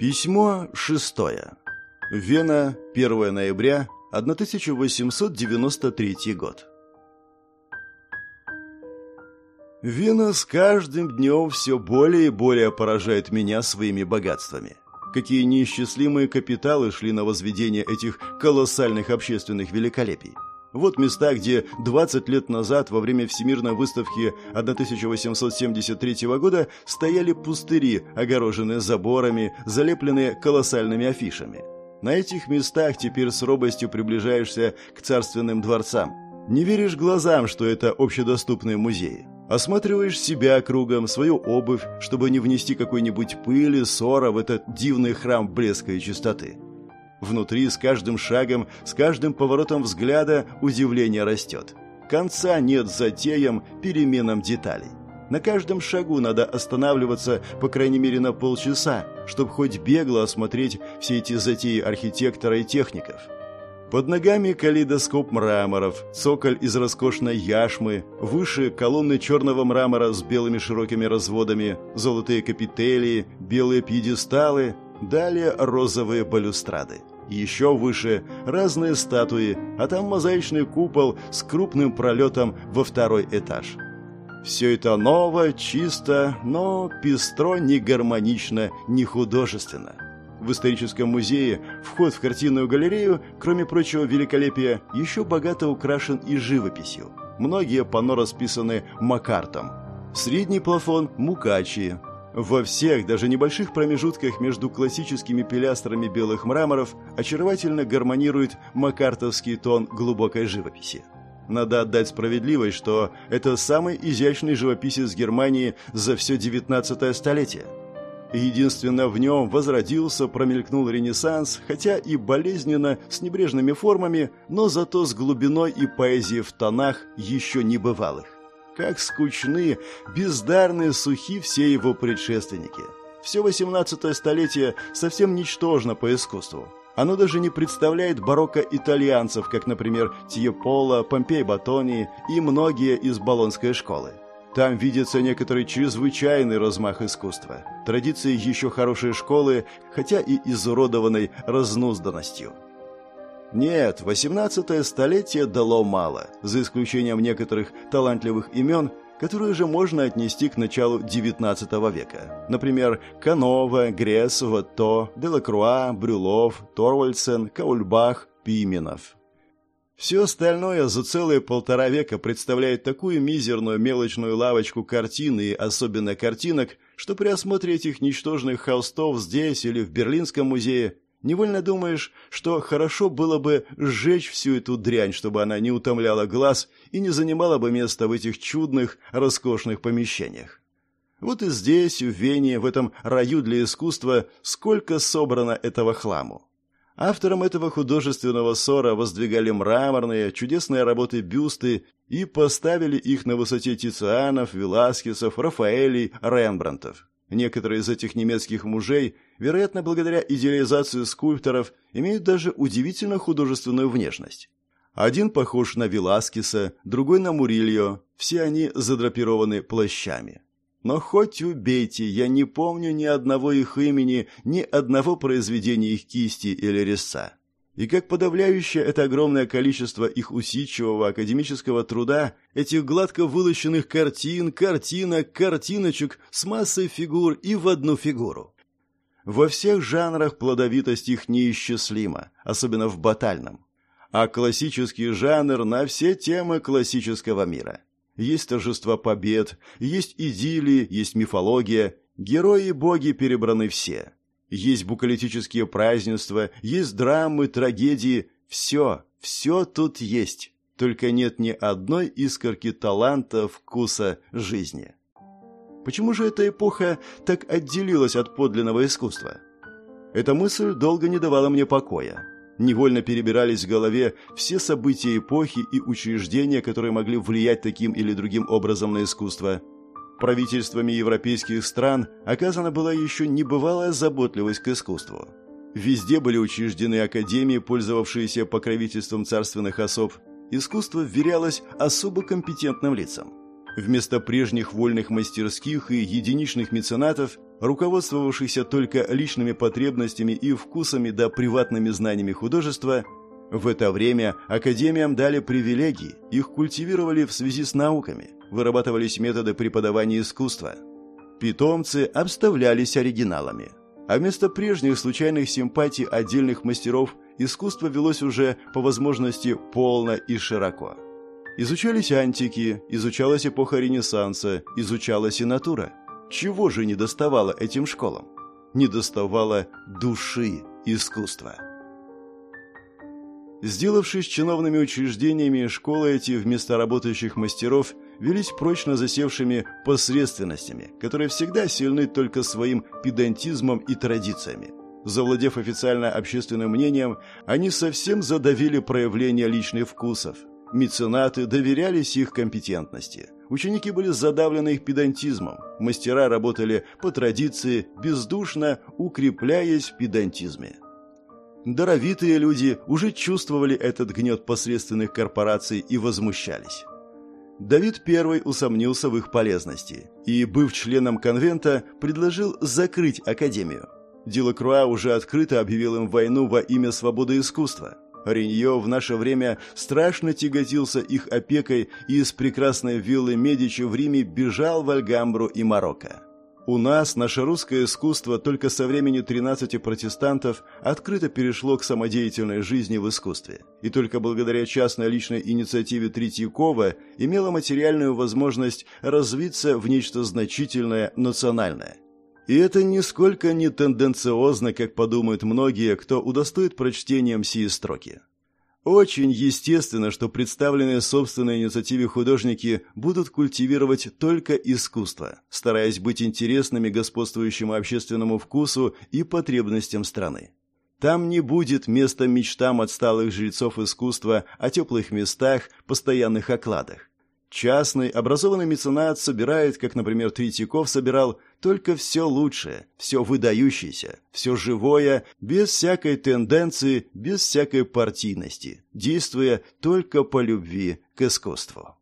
Письмо шестое. Вена, 1 ноября 1893 год. Вена с каждым днем все более и более поражает меня своими богатствами. Какие неисчислимые капиталы шли на возведение этих колоссальных общественных великолепий. Вот места, где 20 лет назад, во время Всемирной выставки 1873 года, стояли пустыри, огороженные заборами, залепленные колоссальными афишами. На этих местах теперь с робостью приближаешься к царственным дворцам. Не веришь глазам, что это общедоступные музеи. Осматриваешь себя кругом, свою обувь, чтобы не внести какой-нибудь пыли, ссора в этот дивный храм блеска и чистоты. Внутри с каждым шагом, с каждым поворотом взгляда удивление растет. Конца нет затеям, переменам деталей. На каждом шагу надо останавливаться по крайней мере на полчаса, чтобы хоть бегло осмотреть все эти затеи архитектора и техников. Под ногами калейдоскоп мраморов, цоколь из роскошной яшмы, выше колонны черного мрамора с белыми широкими разводами, золотые капителии, белые пьедесталы, далее розовые балюстрады. Еще выше разные статуи, а там мозаичный купол с крупным пролетом во второй этаж. Все это ново, чисто, но пестро не гармонично, не художественно. В историческом музее вход в картинную галерею, кроме прочего великолепия, еще богато украшен и живописью. Многие панно расписаны Макартом. Средний плафон – Мукачи, во всех, даже небольших промежутках между классическими пилястрами белых мраморов очаровательно гармонирует макартовский тон глубокой живописи. Надо отдать справедливость, что это самый изящный живописец Германии за все XIX столетие. Единственно в нем возродился, промелькнул ренессанс, хотя и болезненно, с небрежными формами, но зато с глубиной и поэзией в тонах еще не бывалых. Как скучны, бездарные, сухи все его предшественники. Все XVIII столетие совсем ничтожно по искусству. Оно даже не представляет барокко итальянцев, как, например, Тьеполо, Помпей Батони и многие из Болонской школы. Там видится некоторый чрезвычайный размах искусства, традиции еще хорошей школы, хотя и изуродованной разнузданностью. Нет, 18 столетие дало мало, за исключением некоторых талантливых имен, которые же можно отнести к началу XIX века. Например, Канова, Гресс, Ватто, Делакруа, Брюлов, Торвальдсен, Каульбах, Пименов. Все остальное за целые полтора века представляет такую мизерную мелочную лавочку картин и особенно картинок, что при осмотре этих ничтожных холстов здесь или в Берлинском музее Невольно думаешь, что хорошо было бы сжечь всю эту дрянь, чтобы она не утомляла глаз и не занимала бы места в этих чудных, роскошных помещениях. Вот и здесь, в Вене, в этом раю для искусства, сколько собрано этого хламу. Авторам этого художественного ссора воздвигали мраморные, чудесные работы бюсты и поставили их на высоте Тицианов, Веласкесов, Рафаэлей, Рембрандтов. Некоторые из этих немецких мужей – вероятно, благодаря идеализации скульпторов, имеют даже удивительно художественную внешность. Один похож на Веласкеса, другой на Мурильо, все они задрапированы плащами. Но хоть убейте, я не помню ни одного их имени, ни одного произведения их кисти или резца. И как подавляющее это огромное количество их усидчивого академического труда, этих гладко вылощенных картин, картинок, картиночек с массой фигур и в одну фигуру. Во всех жанрах плодовитость их неисчислима, особенно в батальном. А классический жанр на все темы классического мира. Есть торжества побед, есть идиллии, есть мифология, герои и боги перебраны все. Есть букалитические празднества, есть драмы, трагедии, все, все тут есть. Только нет ни одной искорки таланта, вкуса, жизни. Почему же эта эпоха так отделилась от подлинного искусства? Эта мысль долго не давала мне покоя. Невольно перебирались в голове все события эпохи и учреждения, которые могли влиять таким или другим образом на искусство. Правительствами европейских стран оказана была еще небывалая заботливость к искусству. Везде были учреждены академии, пользовавшиеся покровительством царственных особ. Искусство вверялось особо компетентным лицам. Вместо прежних вольных мастерских и единичных меценатов, руководствовавшихся только личными потребностями и вкусами да приватными знаниями художества, в это время академиям дали привилегии, их культивировали в связи с науками, вырабатывались методы преподавания искусства. Питомцы обставлялись оригиналами. А вместо прежних случайных симпатий отдельных мастеров искусство велось уже по возможности полно и широко. Изучались антики, изучалась эпоха Ренессанса, изучалась и натура. Чего же не доставало этим школам? Не доставало души искусства. Сделавшись чиновными учреждениями, школы эти вместо работающих мастеров велись прочно засевшими посредственностями, которые всегда сильны только своим педантизмом и традициями. Завладев официально общественным мнением, они совсем задавили проявление личных вкусов. Меценаты доверялись их компетентности. Ученики были задавлены их педантизмом. Мастера работали по традиции, бездушно укрепляясь в педантизме. Даровитые люди уже чувствовали этот гнет посредственных корпораций и возмущались. Давид I усомнился в их полезности и, быв членом конвента, предложил закрыть академию. Делакруа уже открыто объявил им войну во имя свободы искусства. Ренье в наше время страшно тяготился их опекой и из прекрасной виллы Медичи в Риме бежал в Альгамбру и Марокко. У нас наше русское искусство только со времени 13 протестантов открыто перешло к самодеятельной жизни в искусстве, и только благодаря частной личной инициативе Третьякова имело материальную возможность развиться в нечто значительное национальное. И это нисколько не тенденциозно, как подумают многие, кто удостоит прочтением сии строки. Очень естественно, что представленные собственной инициативе художники будут культивировать только искусство, стараясь быть интересными господствующему общественному вкусу и потребностям страны. Там не будет места мечтам отсталых жрецов искусства о теплых местах, постоянных окладах. Частный, образованный меценат собирает, как, например, Третьяков собирал, только все лучшее, все выдающееся, все живое, без всякой тенденции, без всякой партийности, действуя только по любви к искусству.